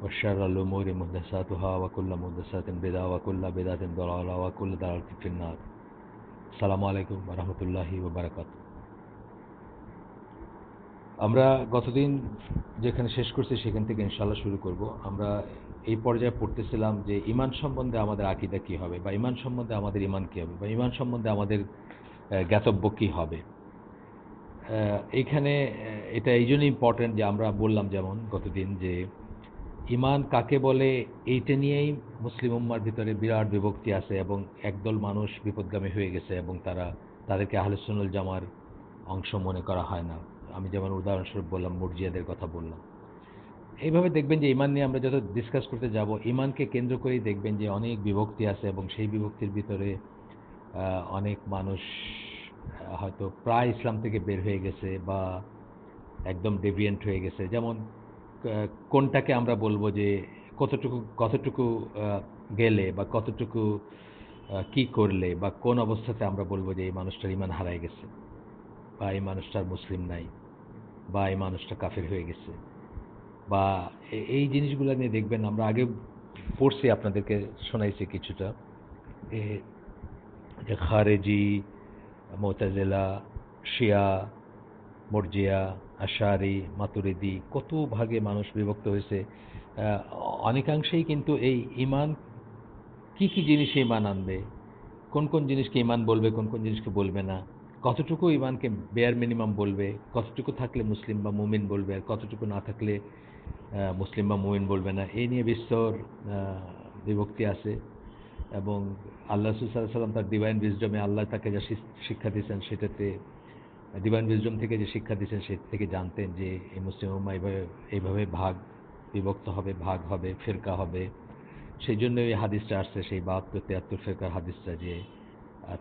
وشر الأمور محدثاتها وكل محدثات بدعة وكل بدعة ضلالة وكل ضلالة في النار السلام عليكم ورحمة الله وبركاته আমরা গতদিন যেখানে শেষ করছি সেখান থেকে ইনশাল্লাহ শুরু করব আমরা এই পর্যায়ে পড়তেছিলাম যে ইমান সম্বন্ধে আমাদের আকিদা কী হবে বা ইমান সম্বন্ধে আমাদের ইমান কী হবে বা ইমান সম্বন্ধে আমাদের আহ, জ্ঞাতব্য কী হবে আহ, এইখানে আহ, এটা এই জন্য ইম্পর্টেন্ট যে আমরা বললাম যেমন গতদিন যে ইমান কাকে বলে, এইটা নিয়েই মুসলিম উম্মার ভিতরে বিরাট বিভক্তি আছে এবং একদল মানুষ বিপদগামী হয়ে গেছে এবং তারা, তাদেরকে আহলুসুনুল জামার অংশ মনে করা হয় না। আমি যেমন উদাহরণস্বরূপ বললাম, মুরজিয়াদের কথা বললাম। এইভাবে দেখবেন যে ইমান নিয়ে আমরা যত ডিসকাস করতে যাব, ইমানকে কেন্দ্র করেই দেখবেন যে অনেক বিভক্তি আছে এবং সেই বিভক্তির ভিতরে অনেক মানুষ হয়তো প্রায় ইসলাম থেকে বের হয়ে গেছে বা একদম ডেভিয়েন্ট হয়ে গেছে। যেমন কোনটাকে আমরা বলব যে কতটুকু কতটুকু গেলে বা কতটুকু কি করলে বা কোন অবস্থাতে আমরা বলব যে এই মানুষটার ইমান হারায় গেছে বা এই মানুষটার মুসলিম নাই বা এই মানুষটা কাফের হয়ে গেছে বা এই জিনিসগুলো নিয়ে দেখবেন আমরা আগে পড়ছি, আপনাদেরকে শোনাইছি কিছুটা। যে খারেজি, মোতাজেলা, শিয়া, মর্জিয়া আশারি, মাতুরিদি, কত ভাগে মানুষ বিভক্ত হয়েছে। অনেকাংশেই কিন্তু এই ইমান কি কি জিনিসে ইমান আনবে? কোন কোন জিনিসকে ইমান বলবে, কোন কোন জিনিসকে বলবে না? কতটুকু ইমানকে বেয়ার মিনিমাম বলবে? কতটুকু থাকলে মুসলিম বা মুমিন বলবে? আর কতটুকু না থাকলে মুসলিম বা মুমিন বলবে না? এই নিয়ে বিস্তর বিভক্তি আছে। এবং আল্লাহ সাল্লাম তার ডিভাইন বিজডমে আল্লাহ তাকে যা শিক্ষা দিয়েছেন সেটাতে ডিভাইন বিজডম থেকে যে শিক্ষা দিয়েছেন, সে থেকে জানতেন যে এই মুসলিম উম্মা এইভাবে এইভাবে ভাগ বিভক্ত হবে, ভাগ হবে, ফেরকা হবে। সেই জন্য এই হাদিসটা আসছে, সেই বাহাত্তর তিয়াত্তর ফেরকার হাদিসটা যে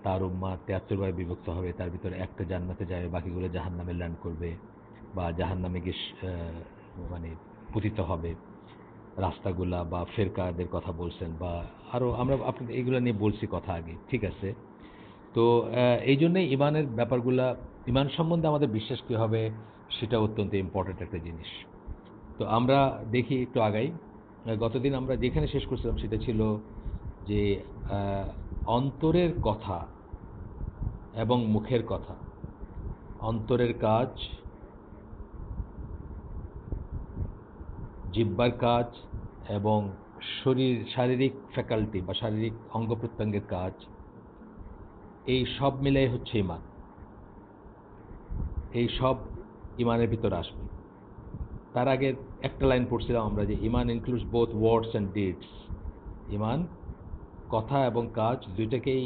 তার উম্মা তিয়াত্তর ভাবে বিভক্ত হবে, তার ভিতরে একটা জান্নাতে যাবে, বাকিগুলো জাহান নামে ল্যান্ড করবে বা জাহান নামে গিয়ে মানে পতিত হবে। রাস্তাগুলা বা ফেরকাদের কথা বলছেন বা আরও আমরা আপনাদের এইগুলো নিয়ে বলছি কথা আগে, ঠিক আছে? তো এই জন্যই ইমানের ব্যাপারগুলা ইমান সম্বন্ধে আমাদের বিশ্বাস কী হবে, সেটা অত্যন্ত ইম্পর্ট্যান্ট একটা জিনিস। তো আমরা দেখি একটু আগাই। গতদিন আমরা যেখানে শেষ করছিলাম সেটা ছিল যে অন্তরের কথা এবং মুখের কথা। অন্তরের কাজ, জিব্বার কাজ এবং শরীর, শারীরিক ফ্যাকাল্টি বা শারীরিক অঙ্গ প্রত্যঙ্গের কাজ, এই সব মিলাই হচ্ছে ইমান। এই সব ইমানের ভিতর আসবে। তার আগে একটা লাইন পড়ছিলাম আমরা যে, ইমান includes both words and deeds ইমান, কথা এবং কাজ দুইটাকেই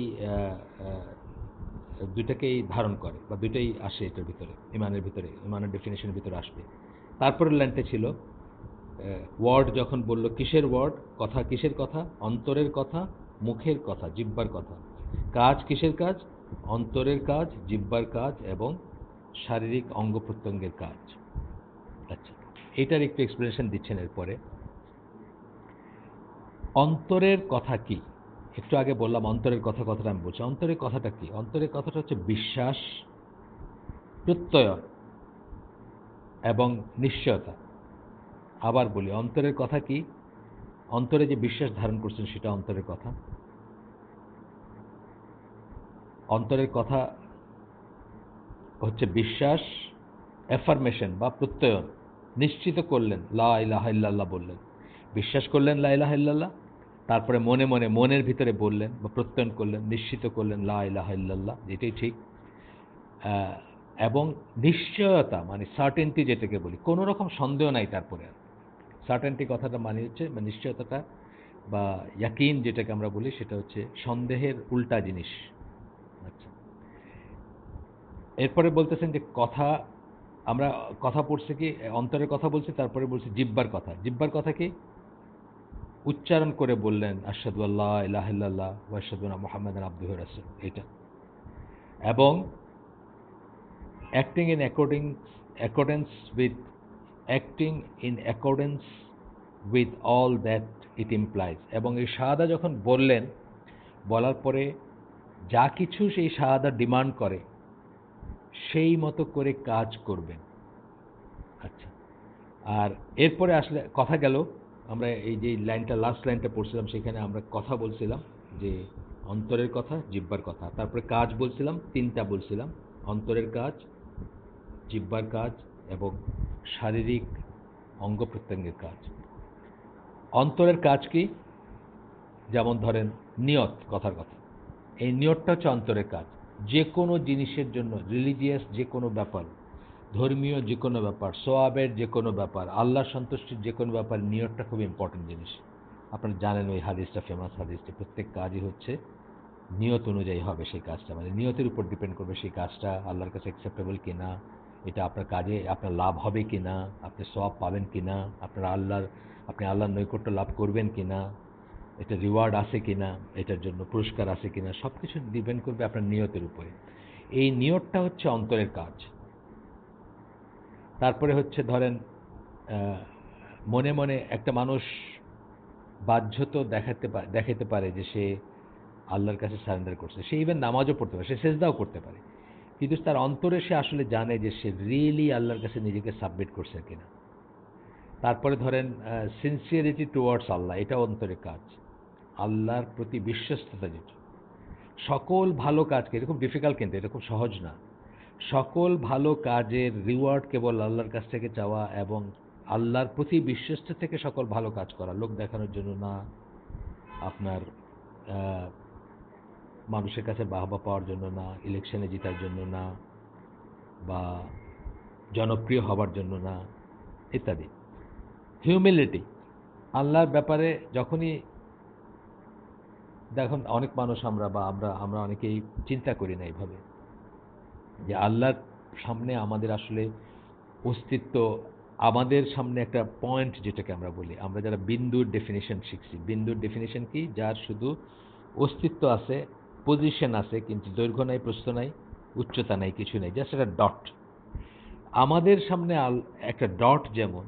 দুইটাকেই ধারণ করে বা দুইটাই আসে এটার ভিতরে, ইমানের ভিতরে, ইমানের ডেফিনেশনের ভিতরে আসবে। তারপরের লাইনটা ছিল ওয়ার্ড যখন বলল, কিসের ওয়ার্ড কথা কিসের কথা? অন্তরের কথা, মুখের কথা জিব্বার কথা। কাজ কিসের কাজ? অন্তরের কাজ জিব্বার কাজ এবং শারীরিক অঙ্গ প্রত্যঙ্গের কাজ। আচ্ছা এটার একটু এক্সপ্লেনেশন দিচ্ছেন এরপরে। অন্তরের কথা কি? একটু আগে বললাম অন্তরের কথা, কথাটা আমি বলছি। অন্তরের কথাটা কি? অন্তরের কথাটা হচ্ছে বিশ্বাস প্রত্যয়ন এবং নিশ্চয়তা। আবার বলি, অন্তরের কথা কি? অন্তরে যে বিশ্বাস ধারণ করছেন সেটা অন্তরের কথা। অন্তরের কথা হচ্ছে বিশ্বাস অ্যাফার্মেশন বা প্রত্যয়ন। নিশ্চিত করলেন, লা ইলাহা ইল্লাল্লাহ বললেন। বিশ্বাস করলেন, লা ইলাহা তারপরে মনে মনে মনের ভিতরে বললেন বা প্রত্যয়ন করলেন, নিশ্চিত করলেন, লা ইলাহা ইল্লাল্লাহ এটাই ঠিক। এবং নিশ্চয়তা মানে সার্টেনটি যেটাকে বলি, কোনো রকম সন্দেহ নাই তারপরে আর। সার্টেনটি কথাটা মানে হচ্ছে, বা নিশ্চয়তাটা বা ইয়াকিন যেটাকে আমরা বলি, সেটা হচ্ছে সন্দেহের উল্টা জিনিস। এরপরে বলতেছেন যে কথা, আমরা কথা পড়ছে কি অন্তরের কথা বলছি, তারপরে বলছি জিব্বার কথা। জিব্বার কথা কি? উচ্চারণ করে বললেন, আশহাদু আল্লাহ ইলাহা ইল্লাল্লাহ ওয়া আশহাদু আন্না মুহাম্মাদান আবদুহু ওয়া রাসূলুহু এটা এবং acting in according accordance with acting in accordance with all that it implies এবং এই শাহাদা যখন বললেন, বলার পরে যা কিছু সেই শাহাদা ডিমান্ড করে সেই মতো করে কাজ করবেন। আচ্ছা। আর এরপরে আসলে কথা গেল, আমরা এই যে লাইনটা লাস্ট লাইনটা পড়ছিলাম, সেখানে আমরা কথা বলছিলাম যে অন্তরের কথা জিব্বার কথা। তারপরে কাজ বলছিলাম, তিনটা বলছিলাম, অন্তরের কাজ জিব্বার কাজ এবং শারীরিক অঙ্গ প্রত্যঙ্গের কাজ। অন্তরের কাজ কি? যেমন ধরেন নিয়ত, কথার কথা। এই নিয়তটা হচ্ছে অন্তরের কাজ। যে কোনো জিনিসের জন্য রিলিজিয়াস যে কোনো ব্যাপার, ধর্মীয় যে কোনো ব্যাপার, সোয়াবের যে কোনো ব্যাপার, আল্লাহ সন্তুষ্টির যে কোনো ব্যাপার নিয়তটা খুব ইম্পর্টেন্ট জিনিস। আপনারা জানেন ওই হাদিসটা ফেমাস হাদিসটা, প্রত্যেক কাজই হচ্ছে নিয়ত অনুযায়ী হবে সেই কাজটা। মানে নিয়তের উপর ডিপেন্ড করবে সেই কাজটা, আল্লাহর কাছে অ্যাকসেপ্টেবল কিনা, এটা আপনার কাজে, আপনার লাভ হবে কিনা, আপনি সব পাবেন কিনা, আপনার আল্লাহর, আপনি আল্লাহর নৈকট্য লাভ করবেন কিনা এটা রিওয়ার্ড আছে কিনা, এটার জন্য পুরস্কার আছে কিনা সব কিছু ডিপেন্ড করবে আপনার নিয়তের উপরে। এই নিয়তটা হচ্ছে অন্তরের কাজ। তারপরে হচ্ছে ধরেন মনে মনে একটা মানুষ বাধ্যত দেখাতে পা- দেখাতে পারে যে সে আল্লাহর কাছে সারেন্ডার করছে। সে ইভেন নামাজও পড়তে পারে, সে সেজদাও করতে পারে। কিন্তু তার অন্তরে সে আসলে জানে যে সে রিয়েলি আল্লাহর কাছে নিজেকে সাবমিট করছে কিনা। তারপরে ধরেন সিনসিয়ারিটি টুয়ার্ডস আল্লাহ এটা অন্তরের কাজ। আল্লাহর প্রতি বিশ্বস্ততা যেটা। সকল ভালো কাজকে এরকম ডিফিকাল্ট কিন্তু, এটা খুব সহজ না। সকল ভালো কাজের রিওয়ার্ড কেবল আল্লাহর কাছ থেকে চাওয়া এবং আল্লাহর প্রতি বিশ্বস্ত থেকে সকল ভালো কাজ করা। লোক দেখানোর জন্য না, আপনার মানুষের কাছে বাহবা পাওয়ার জন্য না ইলেকশনে জেতার জন্য না, বা জনপ্রিয় হবার জন্য না, ইত্যাদি। হিউমিলিটি আল্লাহর ব্যাপারে যখনই দেখুন, অনেক মানুষ আমরা বা আমরা আমরা অনেকেই চিন্তা করি না এইভাবে। যে আল্লাহর সামনে আমাদের আসলে অস্তিত্ব, আমাদের সামনে একটা পয়েন্ট যেটাকে আমরা বলি। আমরা যারা বিন্দুর ডেফিনেশন শিখছি। বিন্দুর ডেফিনেশন কি? যার শুধু অস্তিত্ব আছে পজিশন আছে, কিন্তু দৈর্ঘ্য নাই, প্রস্থ নাই, উচ্চতা নাই, কিছু নেই জাস্ট একটা ডট আমাদের সামনে একটা ডট যেমন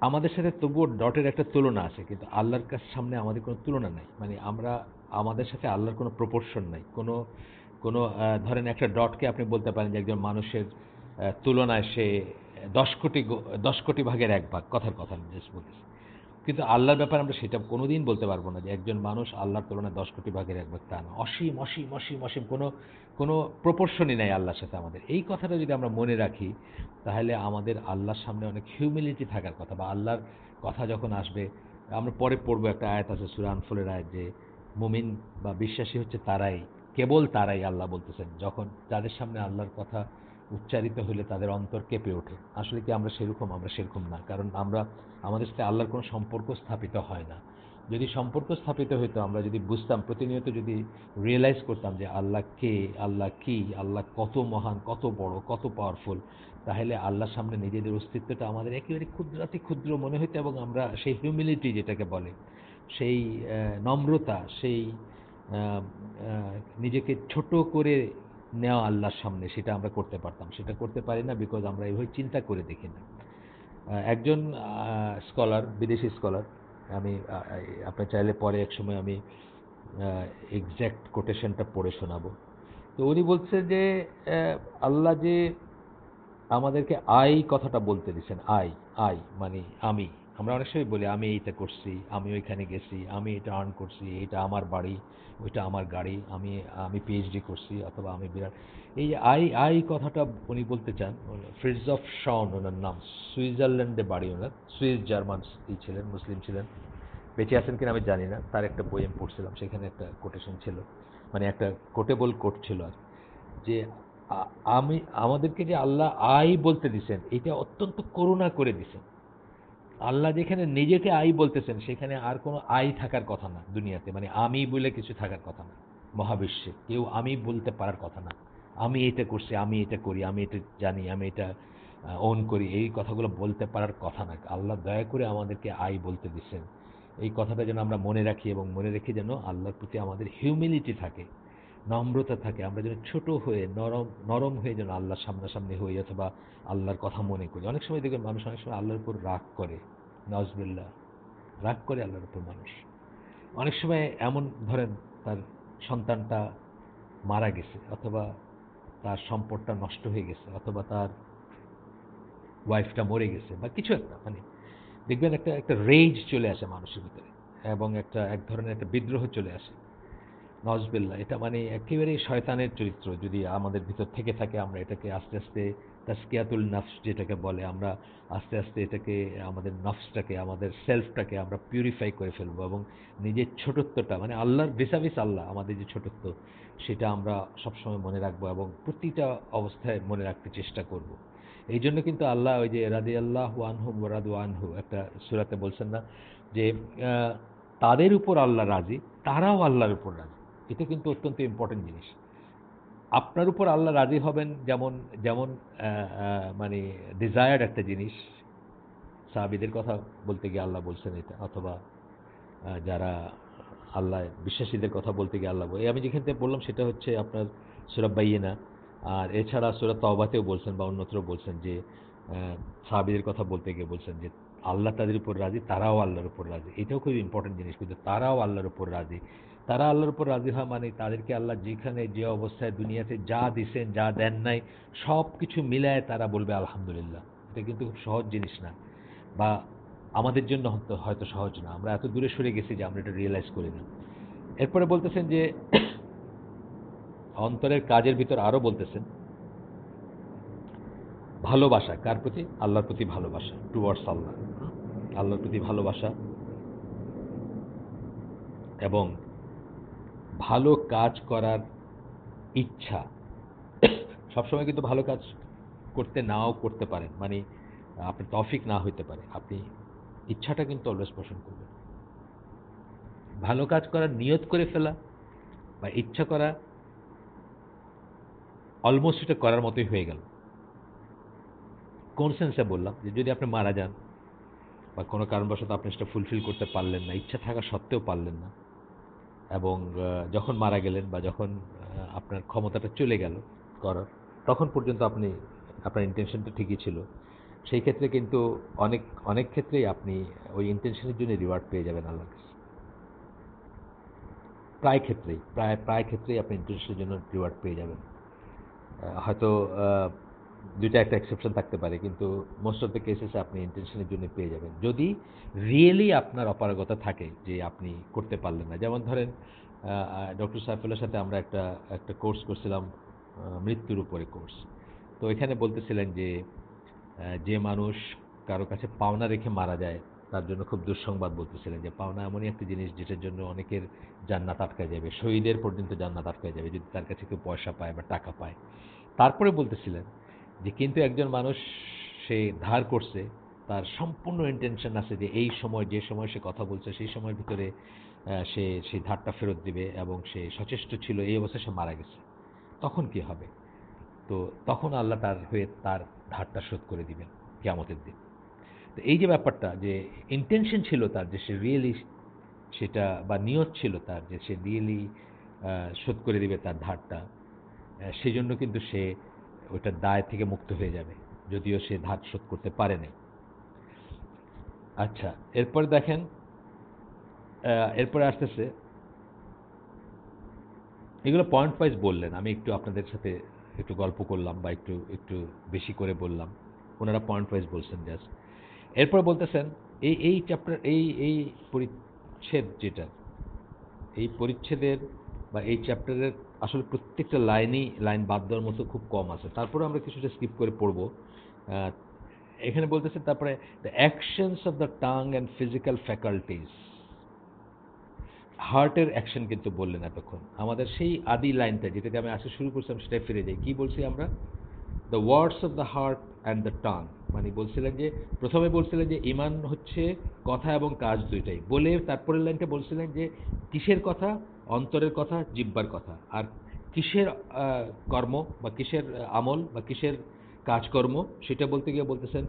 আমাদের সাথে তবুও ডটের একটা তুলনা আছে, কিন্তু আল্লাহর কাছে সামনে আমাদের কোনো তুলনা নাই। মানে আমরা, আমাদের সাথে আল্লাহর কোনো প্রপোর্শন নাই। কোনো কোনো ধরেন একটা ডটকে আপনি বলতে পারেন যে একজন মানুষের তুলনায় সে দশ কোটি দশ কোটি ভাগের এক ভাগ, কথার কথা জাস্ট বলতেছি কিন্তু আল্লাহর ব্যাপারে আমরা সেটা কোনোদিন বলতে পারব না যে একজন মানুষ আল্লাহর তুলনায় দশ কোটি ভাগের এক ভাগ তা না। অসীম অসীম অসীম অসীম কোনো কোনো প্রপোর্শনই নাই আল্লাহর সাথে আমাদের। এই কথাটা যদি আমরা মনে রাখি, তাহলে আমাদের আল্লাহর সামনে অনেক হিউমিলিটি থাকার কথা বা আল্লাহর কথা যখন আসবে, আমরা পরে পড়ব একটা আয়াত আছে সুরান ফুলের আয়াত যে, মুমিন বা বিশ্বাসী হচ্ছে তারাই, কেবল তারাই আল্লাহ বলতেছেন। যখন তাদের সামনে আল্লাহর কথা উচ্চারিত হলে তাদের অন্তর কেঁপে ওঠে। আসলে কি আমরা সেরকম? আমরা সেরকম না। কারণ আমরা, আমাদের সাথে আল্লাহর কোনো সম্পর্ক স্থাপিত হয় না। যদি সম্পর্ক স্থাপিত হতো আমরা যদি বুঝতাম, প্রতিনিয়ত যদি রিয়েলাইজ করতাম যে আল্লাহ কে, আল্লাহ কি, আল্লাহ কত মহান, কত বড়, কত পাওয়ারফুল তাহলে আল্লাহর সামনে নিজেদের অস্তিত্বটা আমাদের একেবারে ক্ষুদ্রাতি ক্ষুদ্র মনে হইতো এবং আমরা সেই হিউমিলিটি যেটাকে বলে, সেই নম্রতা, সেই নিজেকে ছোট করে নেওয়া আল্লাহর সামনে সেটা আমরা করতে পারতাম। সেটা করতে পারি না বিকজ আমরা এইভাবে চিন্তা করে দেখি না। একজন স্কলার বিদেশি স্কলার আমি আহ, আপনি চাইলে পরে এক সময় আমি এক্স্যাক্ট কোটেশনটা পড়ে শোনাবো। তো উনি বলছে যে আল্লাহ যে আমাদেরকে আই কথাটা বলতে দিচ্ছেন আই আই মানে আমি আমরা অনেক সময় বলি, আমি এইটা করছি, আমি ওইখানে গেছি, আমি এটা আর্ন করছি, এটা আমার বাড়ি, ওইটা আমার গাড়ি, আমি আমি পিএইচডি করছি অথবা আমি বিরাট এই আই আই কথাটা উনি বলতে চান ফ্রিডস অফ শন ওনার নাম, সুইজারল্যান্ডে বাড়ি ওনার, সুইস জার্মান ছিলেন, মুসলিম ছিলেন, বেঁচে আছেন কিনা আমি জানি না, তার একটা বই আমি পড়ছিলাম, সেখানে একটা কোটেশন ছিল মানে একটা কোটেবল কোট ছিল আর যে আমি, আমাদেরকে যে আল্লাহ আই বলতে দিছেন, এটা অত্যন্ত করুণা করে দিছেন। আল্লাহ যেখানে নিজেকে আই বলতেছেন, সেখানে আর কোনো আই থাকার কথা না দুনিয়াতে। মানে আমি বলে কিছু থাকার কথা না। মহাবিশ্বে কেউ আমি বলতে পারার কথা না। আমি এটা করছি, আমি এটা করি, আমি এটা জানি, আমি এটা ওন করি। এই কথাগুলো বলতে পারার কথা না। আল্লাহ দয়া করে আমাদেরকে আই বলতে দিচ্ছেন। এই কথাটা যেন আমরা মনে রাখি এবং মনে রেখে যেন আল্লাহর প্রতি আমাদের হিউমিলিটি থাকে। নম্রতা থাকে, আমরা যেন ছোট হয়ে, নরম নরম হয়ে যেন আল্লাহর সামনাসামনি হই অথবা আল্লাহর কথা মনে করি। অনেক সময় দেখবেন মানুষ অনেক সময় আল্লাহর উপর রাগ করে নজবিল্লা রাগ করে আল্লাহর উপর মানুষ। অনেক সময় এমন ধরেন তার সন্তানটা মারা গেছে অথবা তার সম্পদটা নষ্ট হয়ে গেছে অথবা তার ওয়াইফটা মরে গেছে বা কিছু একটা মানে দেখবেন একটা একটা রেজ চলে আসে মানুষের ভিতরে এবং একটা, এক ধরনের একটা বিদ্রোহ চলে আসে। নজবিল্লা এটা মানে একেবারেই শয়তানের চরিত্র। যদি আমাদের ভিতর থেকে থাকে, আমরা এটাকে আস্তে আস্তে তাস্কিয়াতুল নফস যেটাকে বলে, আমরা আস্তে আস্তে এটাকে, আমাদের নফসটাকে, আমাদের সেলফটাকে আমরা পিউরিফাই করে ফেলব এবং নিজের ছোটত্বটা মানে আল্লাহর বেসাবিস আল্লাহ, আমাদের যে ছোটত্ব, সেটা আমরা সবসময় মনে রাখব এবং প্রতিটা অবস্থায় মনে রাখতে চেষ্টা করব। এই জন্য কিন্তু আল্লাহ ওই যে রাদি আল্লাহ আনহু মোরাদু আনহু, একটা সুরাতে বলছেন না যে তাদের উপর আল্লাহ রাজি, তারাও আল্লাহর উপর রাজি। এটা কিন্তু অত্যন্ত ইম্পর্টেন্ট জিনিস। আপনার উপর আল্লাহ রাজি হবেন যেমন যেমন মানে ডিজায়ার্ড একটা জিনিস। সাহাবিদের কথা বলতে গিয়ে আল্লাহ বলছেন এটা, অথবা যারা আল্লাহ, বিশ্বাসীদের কথা বলতে গিয়ে আল্লাহ এই আমি যেখান থেকে বললাম সেটা হচ্ছে আপনার সুরব বাইয়েনা। আর এছাড়া সুরত তবাতেও বলছেন বা অন্যত্র বলছেন যে সাহাবিদের কথা বলতে গিয়ে বলছেন যে, আল্লাহ তাদের উপর রাজি, তারাও আল্লাহর উপর রাজি। এটাও খুব ইম্পর্টেন্ট জিনিস, কিন্তু তারাও আল্লাহর উপর রাজি। তারা আল্লাহর উপর রাজি হয় মানে তাদেরকে আল্লাহ যেখানে যে অবস্থায় দুনিয়াতে যা দিছেন, যা দেন নাই সব কিছু মিলায় তারা বলবে, আলহামদুলিল্লাহ। এটা কিন্তু খুব সহজ জিনিস না বা আমাদের জন্য হয়তো সহজ না। আমরা এত দূরে সরে গেছি যে আমরা এটা রিয়েলাইজ করি না। এরপরে বলতেছেন যে, অন্তরের কাজের ভিতর আরও বলতেছেন, ভালোবাসা। কার প্রতি? আল্লাহর প্রতি ভালোবাসা টুয়ার্ডস আল্লাহ। আল্লাহর প্রতি ভালোবাসা এবং ভালো কাজ করার ইচ্ছা। সবসময় কিন্তু ভালো কাজ করতে নাও করতে পারেন। মানে আপনি তফিক না হইতে পারে। আপনি ইচ্ছাটা কিন্তু অলওয়েজ পোষণ করবেন। ভালো কাজ করার নিয়ত করে ফেলা বা ইচ্ছা করা অলমোস্ট এটা করার মতোই হয়ে গেল। কোন সেন্সে বললাম? যে যদি আপনি মারা যান বা কোনো কারণবশত আপনি সেটা ফুলফিল করতে পারলেন না, ইচ্ছা থাকা সত্ত্বেও পারলেন না এবং যখন মারা গেলেন বা যখন আপনার ক্ষমতাটা চলে গেল করার, তখন পর্যন্ত আপনি, আপনার ইন্টেনশনটা ঠিকই ছিল। সেই ক্ষেত্রে কিন্তু অনেক অনেক ক্ষেত্রেই আপনি ওই ইন্টেনশনের জন্য রিওয়ার্ড পেয়ে যাবেন আল্লাহ প্রায় ক্ষেত্রেই, প্রায় প্রায় ক্ষেত্রেই আপনি ইন্টেনশনের জন্য রিওয়ার্ড পেয়ে যাবেন। হয়তো দুইটা একটা এক্সেপশন থাকতে পারে, কিন্তু মোস্ট অফ দ্য কেসেসে আপনি ইন্টেনশনের জন্য পেয়ে যাবেন। যদি রিয়েলি আপনার অপারগতা থাকে যে আপনি করতে পারলেন না, যেমন ধরেন ডক্টর সাইফুল্লার সাথে আমরা একটা একটা কোর্স করছিলাম মৃত্যুর উপরে কোর্স তো এখানে বলতেছিলেন যে যে মানুষ কারও কাছে পাওনা রেখে মারা যায়, তার জন্য খুব দুঃসংবাদ বলতেছিলেন যে, পাওনা এমনই একটা জিনিস যেটার জন্য অনেকের জান্নাত আটকায় যাবে, শহীদের পর্যন্ত জান্নাত আটকায় যাবে, যদি তার কাছে কেউ পয়সা পায় বা টাকা পায়। তারপরে বলতেছিলেন যে কিন্তু একজন মানুষ সে ধার করছে, তার সম্পূর্ণ ইন্টেনশন আছে যে এই সময়, যে সময় সে কথা বলছে, সেই সময়ের ভিতরে সে সেই ধারটা ফেরত দিবে এবং সে সচেষ্ট ছিল, এই অবস্থায় সে মারা গেছে। তখন কি হবে? তো তখন আল্লাহ তার হয়ে তার ধারটা শোধ করে দিবেন কেয়ামতের দিন। তো এই যে ব্যাপারটা যে ইন্টেনশন ছিল তার, যে সে রিয়েলি সেটা বা নিয়ত ছিল তার, যে সে রিয়েলি শোধ করে দিবে তার ধারটা সেই জন্য কিন্তু সে ওইটার দায় থেকে মুক্ত হয়ে যাবে, যদিও সে ধার শোধ করতে পারে নাই আচ্ছা এরপরে দেখেন এরপরে আসতেছে, এগুলো পয়েন্ট ওয়াইজ বললেন, আমি একটু আপনাদের সাথে একটু গল্প করলাম বা একটু একটু বেশি করে বললাম, ওনারা পয়েন্ট ওয়াইজ বলছেন জাস্ট এরপর বলতেছেন, এই এই চ্যাপ্টার এই এই পরিচ্ছেদ যেটা, এই পরিচ্ছেদের বা এই চ্যাপ্টারের আসলে প্রত্যেকটা লাইনই লাইন বাদ দেওয়ার মতো খুব কম আছে। তারপরে আমরা কিছুটা স্কিপ করে পড়ব। এখানে বলতেছে তারপরে the actions of the tongue and physical faculties হার্টের অ্যাকশন কিন্তু বললেন এতক্ষণ। আমাদের সেই আদি লাইনটা যেটাতে আমি আসে শুরু করছিলাম সেটাই ফিরে যাই। কী বলছি আমরা? The words of the heart and the tongue মানে বলছিলেন যে, প্রথমে বলছিলেন যে, ইমান হচ্ছে কথা এবং কাজ দুইটাই। বলে তারপরের লাইনটা বলছিলেন যে, কিসের কথা? অন্তরের কথা, জিব্বার কথা। আর কিসের কর্ম বা কিসের আমল বা কিসের কাজকর্ম, সেটা বলতে গিয়ে বলতেছেন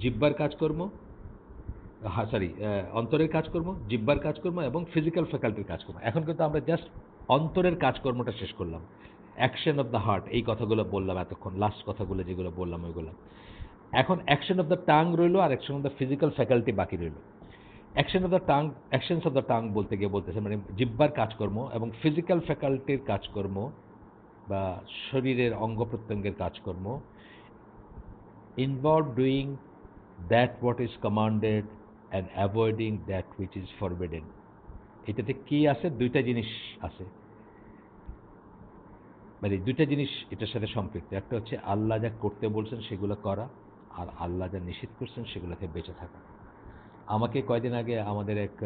জিব্বার কাজকর্ম হ্যাঁ সরি অন্তরের কাজকর্ম, জিব্বার কাজকর্ম এবং ফিজিক্যাল ফ্যাকাল্টির কাজকর্ম। এখন কিন্তু আমরা জাস্ট অন্তরের কাজকর্মটা শেষ করলাম। অ্যাকশন অফ দ্য হার্ট এই কথাগুলো বললাম এতক্ষণ লাস্ট কথাগুলো যেগুলো বললাম, ওইগুলো। এখন অ্যাকশন অফ দ্য টাং রইল আর action of the physical faculty বাকি রইল। Action of the tongue actions of the tongue বলতে গিয়ে বলতেছে মানে জিব্বার কাজকর্ম এবং ফিজিক্যাল ফ্যাকাল্টির কাজকর্ম বা শরীরের অঙ্গ প্রত্যঙ্গের কাজকর্ম involve doing that what is commanded and avoiding that which is forbidden এটাতে কি আছে? দুইটা জিনিস আছে। মানে দুইটা জিনিস এটার সাথে সম্পৃক্ত। একটা হচ্ছে আল্লাহ যা করতে বলছেন সেগুলো করা, আর আল্লাহ যা নিষেধ করছেন সেগুলোতে বেঁচে থাকা। আমাকে কয়দিন আগে আমাদের এক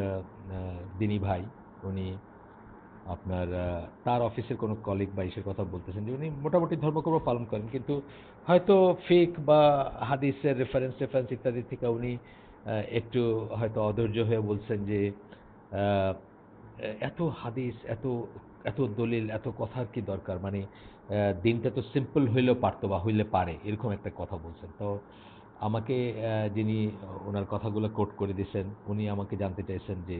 দিনী ভাই, উনি আপনার তার অফিসের কোনো কলিগ বা ইসের কথা বলতেছেন যে উনি মোটামুটি ধর্মকর্ম পালন করেন, কিন্তু হয়তো ফেক বা হাদিসের রেফারেন্স রেফারেন্স ইত্যাদি থেকে উনি একটু হয়তো অধৈর্য হয়ে বলছেন যে এত হাদিস, এত এত দলিল, এত কথার কি দরকার? মানে দিনটা তো সিম্পল হইলেও পারতো বা হইলে পারে, এরকম একটা কথা বলছেন। তো আমাকে যিনি ওনার কথাগুলো কোট করে দিয়েছেন, উনি আমাকে জানতে চাইছেন যে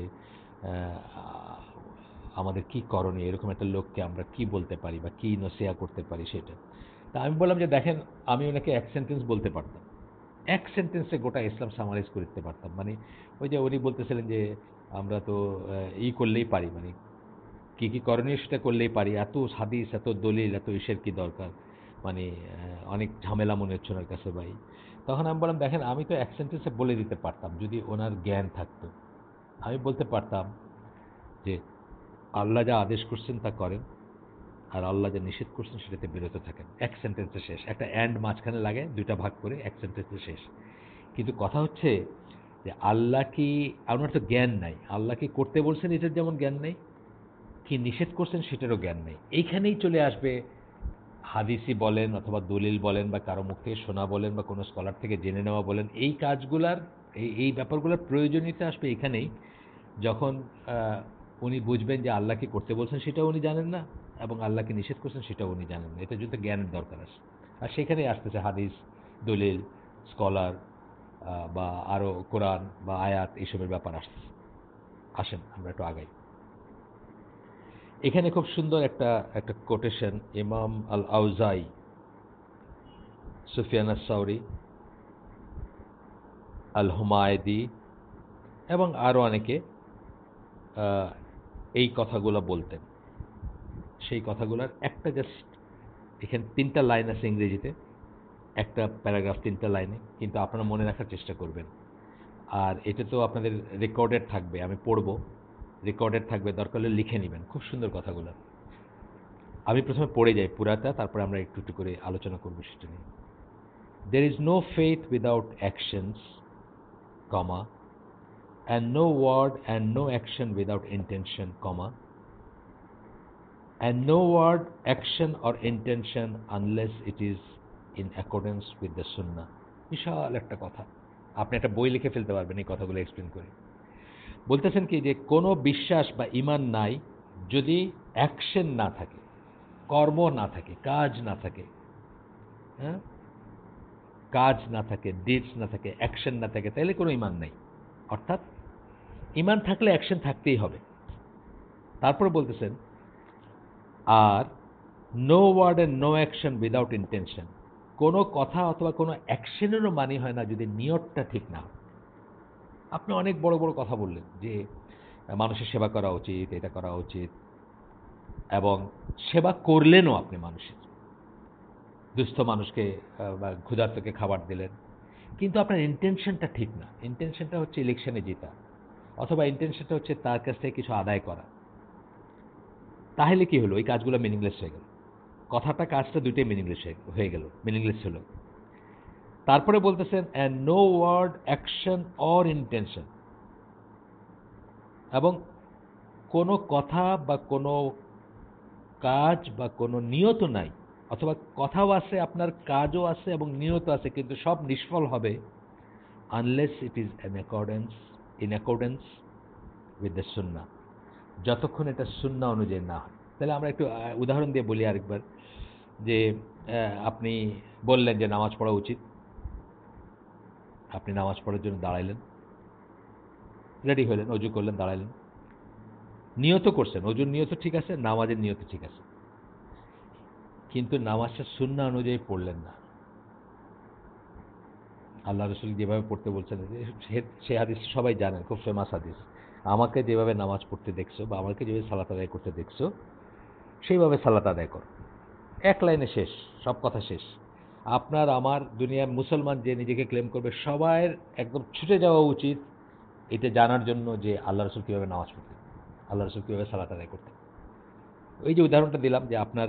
আমাদের কি করণীয়, এরকম একটা লোককে আমরা কি বলতে পারি বা কি নসিয়া করতে পারি সেটা। তা আমি বললাম যে, দেখেন, আমি ওনাকে এক সেন্টেন্স বলতে পারতাম। এক সেন্টেন্সে গোটা ইসলাম সামারাইজ করতে পারতাম। মানে ওই যে উনি বলতেছিলেন যে, আমরা তো ই করলেই পারি মানে কি কি করণীয় সেটা করলেই পারি। এত হাদিস, এত দলিল, এত ইসের কি দরকার? মানে অনেক ঝামেলা মনে হচ্ছে ওনার কাছে ভাই। তখন আমি বললাম, দেখেন, আমি তো এক সেন্টেন্সে বলে দিতে পারতাম, যদি ওনার জ্ঞান থাকতো। আমি বলতে পারতাম যে, আল্লাহ যা আদেশ করছেন তা করেন, আর আল্লাহ যা নিষেধ করছেন সেটাতে বিরত থাকেন। এক সেন্টেন্সে শেষ। একটা অ্যান্ড মাঝখানে লাগে, দুইটা ভাগ করে এক সেন্টেন্সে শেষ। কিন্তু কথা হচ্ছে যে, আল্লাহ কি আপনার তো জ্ঞান নাই। আল্লাহ কি করতে বলছেন এটার যেমন জ্ঞান নেই? কি নিষেধ করছেন সেটারও জ্ঞান নেই। এইখানেই চলে আসবে হাদিসি বলেন অথবা দলিল বলেন বা কারও মুখ থেকে শোনা বলেন বা কোনো স্কলার থেকে জেনে নেওয়া বলেন, এই কাজগুলার, এই এই ব্যাপারগুলোর প্রয়োজনীয়তা আসবে এখানেই। যখন উনি বুঝবেন যে আল্লাহকে করতে বলছেন সেটাও উনি জানেন না এবং আল্লাহকে নিষেধ করছেন সেটাও উনি জানেন না। এটার জন্য জ্ঞানের দরকার আছে। আর সেখানেই আসতেছে হাদিস, দলিল স্কলার বা আরও কোরআন বা আয়াত এইসবের ব্যাপার আসতেছে। আসেন, আমরা একটু আগাই। এখানে খুব সুন্দর একটা একটা কোটেশন ইমাম আল আউজাই সুফিয়ানা সাউরি আল হুমায়দি এবং আরও অনেকে এই কথাগুলো বলতেন। সেই কথাগুলোর একটা জাস্ট এখানে তিনটা লাইন আছে ইংরেজিতে, একটা প্যারাগ্রাফ তিনটা লাইনে কিন্তু আপনারা মনে রাখার চেষ্টা করবেন। আর এটা তো আপনাদের রেকর্ডেড থাকবে, আমি পড়ব। রেকর্ডেড থাকবে, দরকার হলে লিখে নেবেন। খুব সুন্দর কথাগুলো। আমি প্রথমে পড়ে যাই পুরাটা, তারপরে আমরা একটু একটু করে আলোচনা করব সেটা নিয়ে। There is no faith without actions comma and no word and no action without intention comma and no word action or intention unless it is in accordance with the সুন্না বিশাল একটা কথা। আপনি একটা বই লিখে ফেলতে পারবেন এই কথাগুলো এক্সপ্লেন করে। বলতেছেন কি যে, কোনো বিশ্বাস বা ইমান নাই যদি অ্যাকশন না থাকে, কর্ম না থাকে, কাজ না থাকে হ্যাঁ? কাজ না থাকে ডিটস না থাকে অ্যাকশন না থাকে তাহলে কোনো ইমান নাই। অর্থাৎ ইমান থাকলে অ্যাকশন থাকতেই হবে। তারপর বলতেছেন, আর no word and no action without intention কোনো কথা অথবা কোনো অ্যাকশনেরও মানি হয় না যদি নিয়তটা ঠিক না হয়। আপনি অনেক বড় বড় কথা বললেন যে, মানুষের সেবা করা উচিত, এটা করা উচিত এবং সেবা করলেনও আপনি মানুষের। দুস্থ মানুষকে বা ক্ষুধার্তকে খাবার দিলেন। কিন্তু আপনার ইন্টেনশনটা ঠিক না। ইন্টেনশনটা হচ্ছে ইলেকশনে জেতা অথবা ইন্টেনশনটা হচ্ছে তার কাছ থেকে কিছু আদায় করা। তাহলে কি হলো? এই কাজগুলো মিনিংলেস হয়ে গেল। কথাটা, কাজটা দুইটাই মিনিংলেস হয়ে গেল। মিনিংলেস হলো। তারপরে বলতেছেন and no word action or intention এবং কোনো কথা বা কোনো কাজ বা কোনো নিয়ত নাই, অথবা কথাও আছে, আপনার কাজও আছে এবং নিয়ত আছে, কিন্তু সব নিষ্ফল হবে unless it is an accordance in accordance with the সুন্না যতক্ষণ এটা সুন্না অনুযায়ী না হয়। তাহলে আমরা একটু উদাহরণ দিয়ে বলি আরেকবার, যে আপনি বললেন যে নামাজ পড়া উচিত। আপনি নামাজ পড়ার জন্য দাঁড়াইলেন রেডি হলেন, অজু করলেন, দাঁড়াইলেন। নিয়ত করছেন, অজুর নিয়ত ঠিক আছে, নামাজের নিয়ত ঠিক আছে। কিন্তু নামাজটা শূন্য অনুযায়ী পড়লেন না। আল্লাহ রসুল যেভাবে পড়তে বলছেন, সে- হাদিস সবাই জানেন, খুব ফেমাস হাদিস। আমাকে যেভাবে নামাজ পড়তে দেখছ বা আমাকে যেভাবে সালাত আদায় করতে দেখছ, সেইভাবে সালাত আদায় করো। এক লাইনে শেষ, সব কথা শেষ। আপনার, আমার দুনিয়ার মুসলমান যে নিজেকে ক্লেম করবে সবার একদম ছুটে যাওয়া উচিত এটা জানার জন্য যে আল্লাহ রসুল কীভাবে নামাজ পড়তেন, আল্লাহ রসুল কীভাবে সালাত আদায় করতেন। ওই যে উদাহরণটা দিলাম যে আপনার,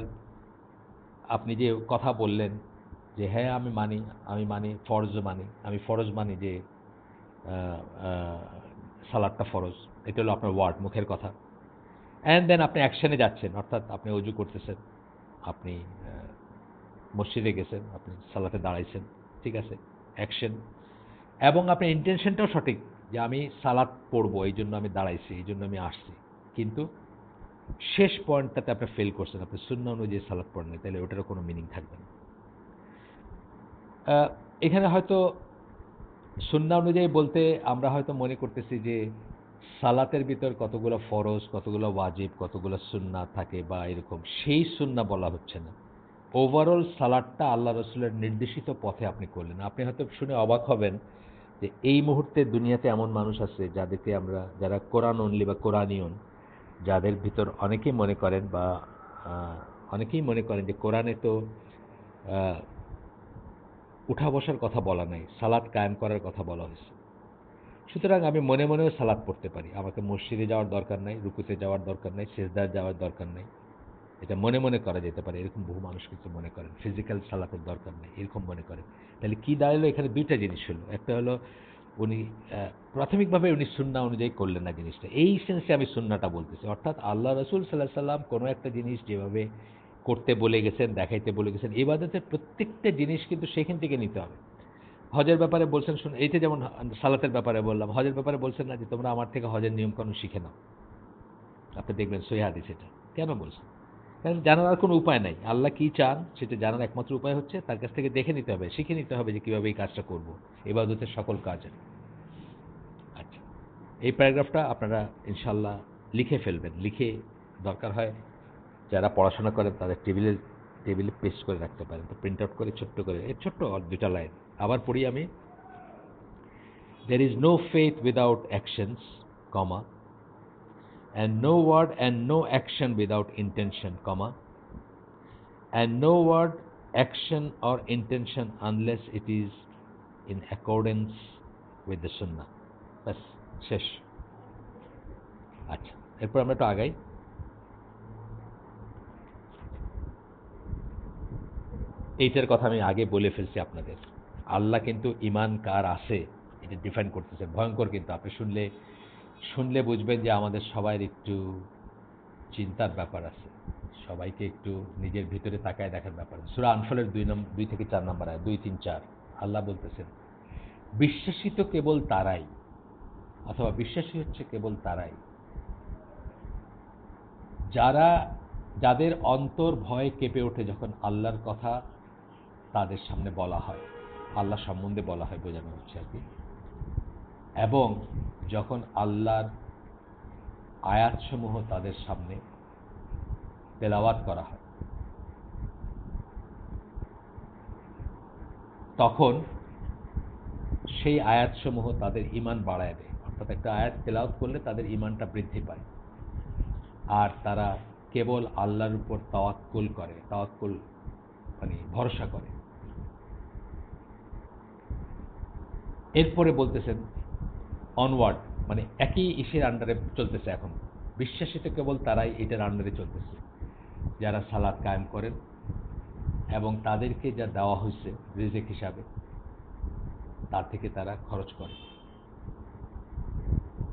আপনি যে কথা বললেন যে হ্যাঁ আমি মানি আমি মানি, ফরজ মানি, আমি ফরজ মানি যে সালাদটা ফরজ, এটা হলো আপনার ওয়ার্ড, মুখের কথা। অ্যান্ড দেন আপনি অ্যাকশানে যাচ্ছেন, অর্থাৎ আপনি অজু করতেছেন, আপনি মসজিদে গেছেন, আপনি সালাতে দাঁড়াইছেন, ঠিক আছে? অ্যাকশন এবং আপনার ইন্টেনশনটাও সঠিক যে আমি সালাদ পড়ব, এই জন্য আমি দাঁড়াইছি, এই জন্য আমি আসছি। কিন্তু শেষ পয়েন্টটাতে আপনি ফেল করছেন, আপনি শূন্য অনুযায়ী সালাদ পড়েন তাহলে ওটারও কোনো মিনিং থাকবে না। এখানে হয়তো শূন্য অনুযায়ী বলতে আমরা হয়তো মনে করতেছি যে সালাতের ভিতর কতগুলো ফরজ, কতগুলো ওয়াজিব, কতগুলো সুন্না থাকে বা এরকম, সেই সুন্না বলা হচ্ছে না। ওভারঅল সালাদটা আল্লাহ রসুলের নির্দেশিত পথে আপনি করলেন। আপনি হয়তো শুনে অবাক হবেন যে এই মুহূর্তে দুনিয়াতে এমন মানুষ আছে যাদেরকে আমরা, যারা কোরআন অনলি বা কোরআনিয়ন যাদের ভিতর অনেকেই মনে করেন বা অনেকেই মনে করেন যে কোরআনে তো উঠা বসার কথা বলা নাই, সালাদ কায়েম করার কথা বলা হয়েছে। সুতরাং আমি মনে মনেও সালাদ পড়তে পারি। আমাকে মসজিদে যাওয়ার দরকার নাই, রুকুতে যাওয়ার দরকার নাই সেজদার যাওয়ার দরকার নাই। এটা মনে মনে করা যেতে পারে। এরকম বহু মানুষ কিন্তু মনে করেন ফিজিক্যাল সালাতের দরকার নেই, এরকম মনে করেন। তাহলে কি দাঁড়াল এখানে দুইটা জিনিস হলো। একটা হলো উনি প্রাথমিকভাবে উনি সুন্না অনুযায়ী করলেন না জিনিসটা। এই সেন্সে আমি সুন্নাটা বলতেছি। অর্থাৎ আল্লাহ রসুল সাল্লাহ সাল্লাম কোনো একটা জিনিস যেভাবে করতে বলে গেছেন, দেখাইতে বলে গেছেন ইবাদতের প্রত্যেকটা জিনিস কিন্তু সেখান থেকে নিতে হবে। হজের ব্যাপারে বলছেন, শুন এইটা যেমন সালাতের ব্যাপারে বললাম, হজের ব্যাপারে বলছেন না যে তোমরা আমার থেকে হজের নিয়মকানুন শিখে নাও। আপনি দেখবেন সই হাদিস এটা। কেন বলছেন? কারণ জানার আর কোনো উপায় নাই। আল্লাহ কি চান সেটা জানার একমাত্র উপায় হচ্ছে তার কাছ থেকে দেখে নিতে হবে, শিখে নিতে হবে যে কীভাবে এই কাজটা করব, এবাদতের সকল কাজে। আচ্ছা এই প্যারাগ্রাফটা আপনারা ইনশাল্লাহ লিখে ফেলবেন। লিখে দরকার হয় যারা পড়াশোনা করেন তাদের টেবিলে টেবিলে পেস্ট করে রাখতে পারেন। তো প্রিন্ট আউট করে ছোট্ট করে, এই ছোট্ট দুটা লাইন। আবার পড়ি আমি। There is no faith without actions comma and no word and no action without intention, comma, and no word, action, or intention unless it is in accordance with the sunnah. ব্যাস শেষ আচ্ছা এরপর আমরা একটু আগাই এইটার কথা আমি আগে বলে ফেলছি আপনাদের আল্লাহ কিন্তু ইমান কার আছে এটা ডিফাইন করতেছেন ভয়ঙ্কর কিন্তু আপনি শুনলে শুনলে বুঝবেন যে আমাদের সবার একটু চিন্তার ব্যাপার আছে। সবাইকে একটু নিজের ভিতরে তাকায় দেখার ব্যাপার আছে। সুরা আনফলের দুই নম্বর দুই থেকে চার নম্বর আয় দুই, তিন, চার। আল্লাহ বলতেছেন, বিশ্বাসিত কেবল তারাই, অথবা বিশ্বাসী হচ্ছে কেবল তারাই। যারা, যাদের অন্তর ভয়ে কেঁপে ওঠে যখন আল্লাহর কথা তাদের সামনে বলা হয়, আল্লাহ সম্বন্ধে বলা হয় বোঝানো হচ্ছে আর কি। এবং যখন আল্লাহর আয়াতসমূহ তাদের সামনে তেলাওয়াত করা হয়, তখন সেই আয়াতসমূহ তাদের ইমান বাড়ায় দেয়। অর্থাৎ একটা আয়াত তেলাওয়াত করলে তাদের ইমানটা বৃদ্ধি পায়। আর তারা কেবল আল্লাহর উপর তাওয়াক্কুল করে, তাওয়াক্কুল মানে ভরসা করে। এরপরে বলতেছেন অনওয়ার্ড মানে একই ইসের আন্ডারে চলতেছে এখন। বিশ্বাসিত কেবল তারাই এটার আন্ডারে চলতেছে। যারা সালাদ কায়েম করেন এবং তাদেরকে যা দেওয়া হয়েছে রিজেক হিসাবে, তার থেকে তারা খরচ করে।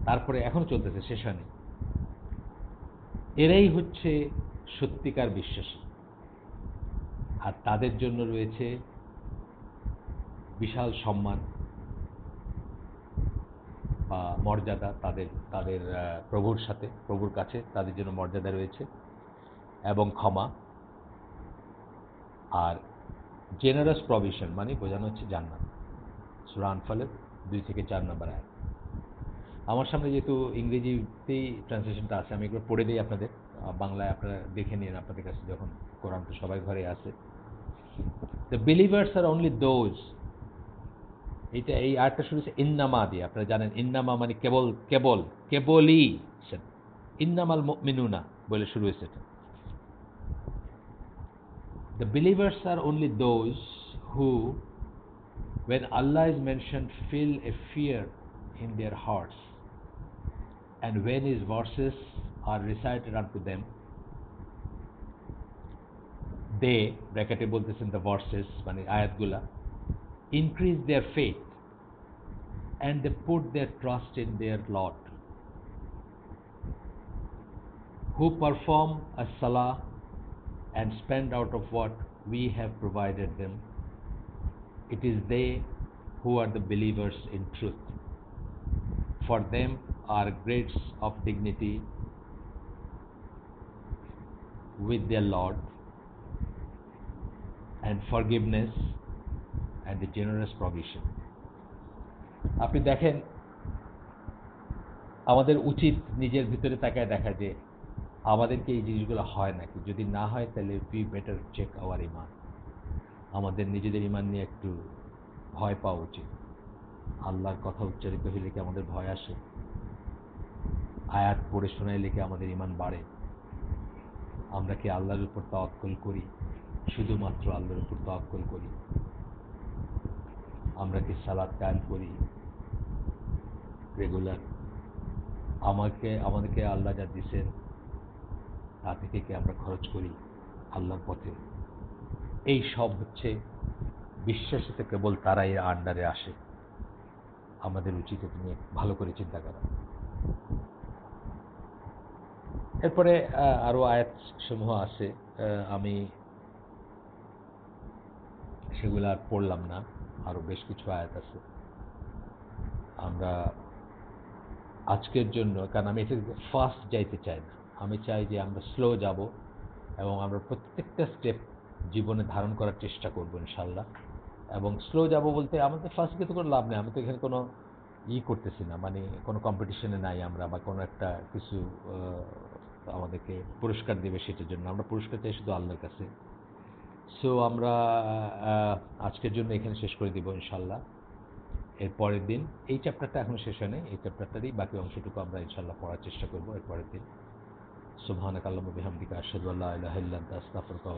তারপরে এখন চলতেছে, শেষ হয়নি। এরাই হচ্ছে সত্যিকার বিশ্বাসী। আর তাদের জন্য রয়েছে বিশাল সম্মান। মর্যাদা তাদের তাদের প্রভুর সাথে, প্রভুর কাছে তাদের জন্য মর্যাদা রয়েছে এবং ক্ষমা। আর জেনারাস প্রভিশন মানে বোঝানো হচ্ছে জান্নাত। সুরান আনফালের দুই থেকে চার নম্বর আয়াত। আমার সামনে যেহেতু ইংরেজিতেই ট্রান্সলেশনটা আছে, আমি একবার পড়ে দিই আপনাদের। বাংলায় আপনারা দেখে নিন আপনাদের কাছে যখন কোরআন তো সবাই ঘরে আছে। The believers are only those এইটা এই আয়াতটা শুরু হচ্ছে ইন্নামা দিয়ে আপনারা জানেন ইন্নামা মানে কেবল কেবল কেবলই ইন্নামাল মিনুনা বলে শুরু হয়েছে এটা The believers are only those who, when Allah is mentioned, feel a fear in their hearts. And when His verses are recited unto them, they, ব্র্যাকেটে বলতেছেন the verses, মানে আয়াতগুলা, increase their faith and they put their trust in their Lord. Who perform a salah and spend out of what we have provided them. It is they who are the believers in truth. For them are grades of dignity with their Lord and forgiveness and a generous provision. আপনি দেখেন, আমাদের উচিত নিজের ভিতরে তাকায় দেখা যে আমাদেরকে এই জিনিসগুলো হয় নাকি। যদি না হয়, তাহলে উই বেটার চেক আওয়ার ইমান আমাদের নিজেদের ইমান নিয়ে একটু ভয় পাওয়া উচিত। আল্লাহর কথা উচ্চারিত হইলে কি আমাদের ভয় আসে? আয়াত পড়ে শোনাইলে কি আমাদের ইমান বাড়ে? আমরা কি আল্লাহর উপর তাওয়াক্কুল করি? শুধুমাত্র আল্লাহর উপর তাওয়াক্কুল করি? আমরা কি সালাদ কায়েম করি? রেগুলার আমাকে আমাদেরকে আল্লাহ যা দিছেন তা থেকে কি আমরা খরচ করি? আল্লাহর পথে। এই সব হচ্ছে বিশ্বাসিত কেবল তারাই এর আন্ডারে আসে। আমাদের উচিত এটা নিয়ে ভালো করে চিন্তা করা। এরপরে আহ, আরও আয়াত সমূহ আছে আমি সেগুলো আর পড়লাম না। আরও বেশ কিছু আয়াত আছে। আমরা আজকের জন্য, কারণ আমি এটা ফাস্ট যাইতে চাই না। আমি চাই যে আমরা স্লো যাব এবং আমরা প্রত্যেকটা স্টেপ জীবনে ধারণ করার চেষ্টা করব ইনশাল্লাহ এবং স্লো যাব বলতে আমাদের ফার্স্ট গেতে করে লাভ নেই। আমি তো এখানে কোনো ই করতেছি না। মানে কোনো কম্পিটিশনে নাই আমরা বা কোনো একটা কিছু আমাদেরকে পুরস্কার দেবে সেটার জন্য। আমরা পুরস্কার চাই শুধু আল্লাহর কাছে। সো আমরা আজকের জন্য এখানে শেষ করে দিব ইনশাল্লাহ। এর পরের দিন, এই চ্যাপ্টারটা এখনও শেষ হয়নি, এই চ্যাপ্টারটারই বাকি অংশটুকু আমরা ইনশাল্লাহ পড়ার চেষ্টা করব এর পরের দিন। সুবহানাক আল্লাহু বিহামদিকা, আশহাদু আল্লা ইলাহা ইল্লা আনতা, আস্তাগফিরুকা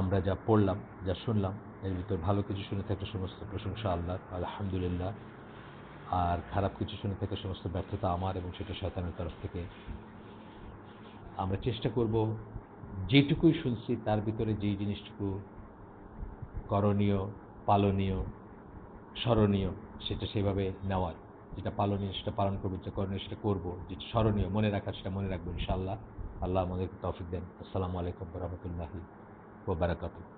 আমরা যা পড়লাম, যা শুনলাম, এর ভিতর ভালো কিছু শুনে থাকলে সমস্ত প্রশংসা আল্লাহ আলহামদুলিল্লাহ। আর খারাপ কিছু শুনে থেকে সমস্ত ব্যর্থতা আমার এবং সেটা শয়তানের তরফ থেকে। আমরা চেষ্টা করব যেটুকুই শুনছি, তার ভিতরে যেই জিনিসটুকু করণীয়, পালনীয়, স্মরণীয়, সেটা সেভাবে নেওয়ার। যেটা পালনীয়, সেটা পালন করব, যেটা করণীয়, সেটা করব, যেটা স্মরণীয়, মনে রাখার সেটা মনে রাখব ইনশাল্লাহ আল্লাহ আমাদেরকে তৌফিক দেন। আসসালামু আলাইকুম রহমতুল্লাহি ওবারাকাতুহ